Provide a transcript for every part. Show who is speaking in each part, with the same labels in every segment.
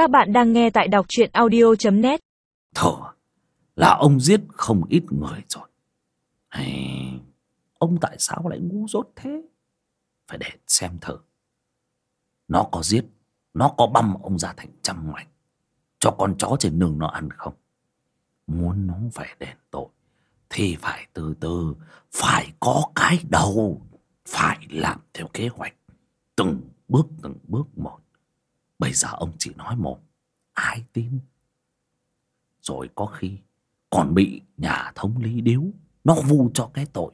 Speaker 1: Các bạn đang nghe tại đọc truyện audio.net
Speaker 2: Thở là ông giết không ít người rồi. Hay... Ông tại sao lại ngu dốt thế? Phải để xem thử. Nó có giết, nó có băm ông ra thành trăm mảnh. Cho con chó trên nương nó ăn không? Muốn nó phải đền tội thì phải từ từ, phải có cái đầu, phải làm theo kế hoạch. Từng bước từng bước một. Bây giờ ông chỉ nói một, ai tin? Rồi có khi còn bị nhà thống lý điếu, nó vu cho cái tội,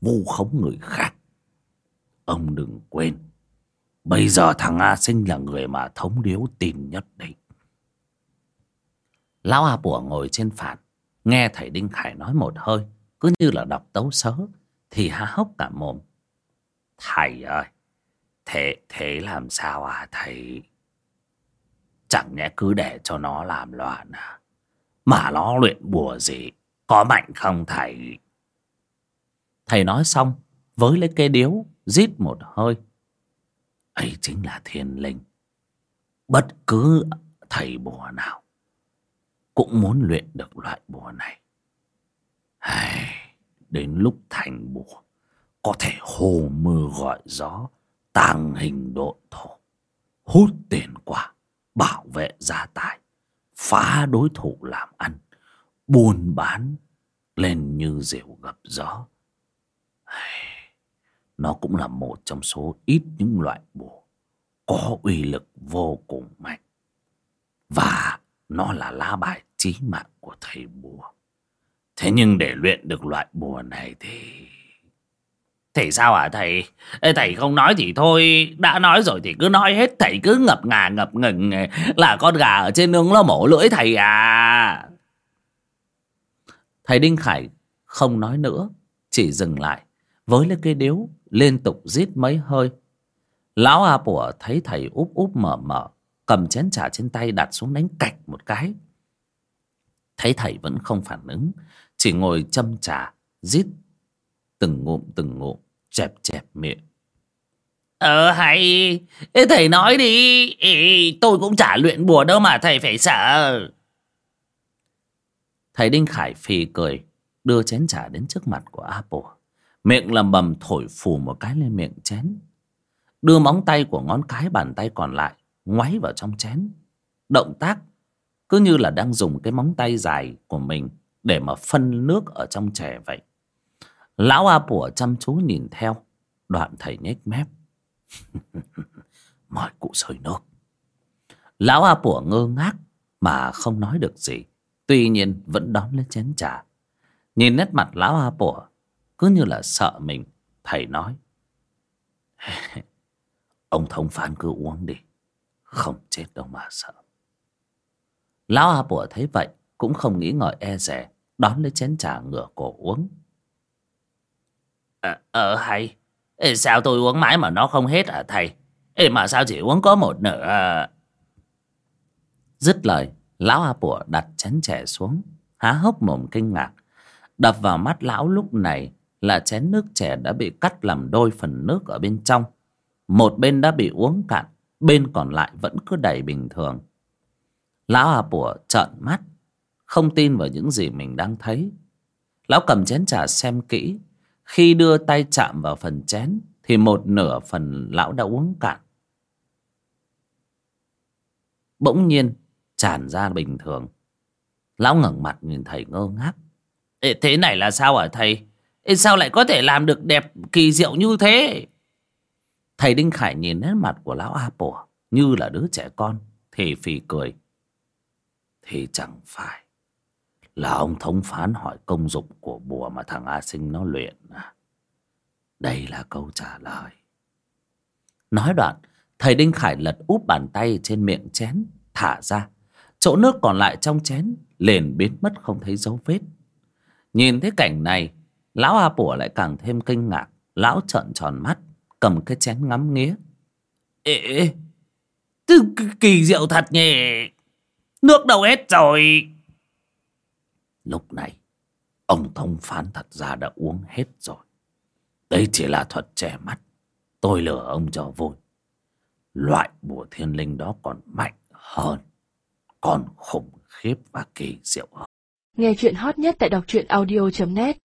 Speaker 2: vu khống người khác. Ông đừng quên, bây giờ thằng A Sinh là người mà thống điếu tin nhất đấy. Lão A Bùa ngồi trên phản, nghe thầy Đinh Khải nói một hơi, cứ như là đọc tấu sớ, thì há hốc cả mồm. Thầy ơi, thế, thế làm sao à thầy? Chẳng nhẽ cứ để cho nó làm loạn à? Mà nó luyện bùa gì? Có mạnh không thầy? Thầy nói xong, với lấy cây điếu, rít một hơi. ấy chính là thiên linh. Bất cứ thầy bùa nào cũng muốn luyện được loại bùa này. Hay, đến lúc thành bùa, có thể hồ mưa gọi gió, tàng hình độ thổ, hút tiền quả, bảo vệ gia tài, phá đối thủ làm ăn, buôn bán lên như diều gặp gió. Nó cũng là một trong số ít những loại bùa có uy lực vô cùng mạnh. Và nó là lá bài chí mạng của thầy bùa. Thế nhưng để luyện được loại bùa này thì... Thì sao hả thầy? Ê, thầy không nói thì thôi. Đã nói rồi thì cứ nói hết. Thầy cứ ngập ngà ngập ngừng ờ, là con gà ở trên nương nó mổ lưỡi thầy à. Thầy Đinh Khải không nói nữa. Chỉ dừng lại. Với lấy cây điếu liên tục rít mấy hơi. Lão A Pủa thấy thầy úp úp mở mở. Cầm chén trà trên tay đặt xuống đánh cạch một cái. Thấy thầy vẫn không phản ứng. Chỉ ngồi châm trà, rít từng ngụm từng ngụm chẹp chẹp miệng. Ờ hay. Thầy nói đi. Ê, tôi cũng chả luyện bùa đâu mà thầy phải sợ. Thầy đinh khải phì cười đưa chén trà đến trước mặt của a bùa miệng lầm bầm thổi phù một cái lên miệng chén. Đưa móng tay của ngón cái bàn tay còn lại ngoáy vào trong chén. Động tác cứ như là đang dùng cái móng tay dài của mình để mà phân nước ở trong chè vậy lão a pủa chăm chú nhìn theo. Đoạn thầy nhếch mép. Mọi cụ sôi nước. Lão a pủa ngơ ngác mà không nói được gì. Tuy nhiên vẫn đón lấy chén trà. Nhìn nét mặt lão a pủa cứ như là sợ mình, thầy nói. Ông thông phán cứ uống đi. Không chết đâu mà sợ. Lão a pủa thấy vậy, cũng không nghĩ ngợi e rẻ đón lấy chén trà ngửa cổ uống. Ờ, ờ hay. Ê, sao tôi uống mãi mà nó không hết à thầy? Ê, mà sao chỉ uống có một nửa à? dứt lời lão a pủa đặt chén chè xuống há hốc mồm kinh ngạc. Đập vào mắt lão lúc này là chén nước chè đã bị cắt làm đôi phần nước ở bên trong. Một bên đã bị uống cạn bên còn lại vẫn cứ đầy bình thường. Lão a pủa trợn mắt không tin vào những gì mình đang thấy. Lão cầm chén trà xem kỹ khi đưa tay chạm vào phần chén thì một nửa phần lão đã uống cạn. Bỗng nhiên tràn ra bình thường. Lão ngẩng mặt nhìn thầy ngơ ngác. Ê, thế này là sao hả thầy? Ê, sao lại có thể làm được đẹp kỳ diệu như thế? Thầy đinh khải nhìn nét mặt của lão a Pùa như là đứa trẻ con thì phì cười. Thì chẳng phải là ông thống phán hỏi công dụng của bùa mà thằng A Sinh nó luyện à? Đây là câu trả lời. Nói đoạn, thầy Đinh Khải lật úp bàn tay trên miệng chén, thả ra. Chỗ nước còn lại trong chén liền biến mất không thấy dấu vết. Nhìn thấy cảnh này, lão A bùa lại càng thêm kinh ngạc. Lão trợn tròn mắt, cầm cái chén ngắm nghía. Ê, ê, kỳ diệu thật nhỉ. Nước đâu hết rồi. Lúc này, ông thông phán thật ra đã uống hết rồi. Đây chỉ là thuật trẻ mắt. Tôi lừa ông cho vui. Loại bùa thiên linh đó còn mạnh hơn. còn khủng khiếp và kỳ diệu hơn
Speaker 1: Nghe chuyện hot nhất tại đọc truyện audio.net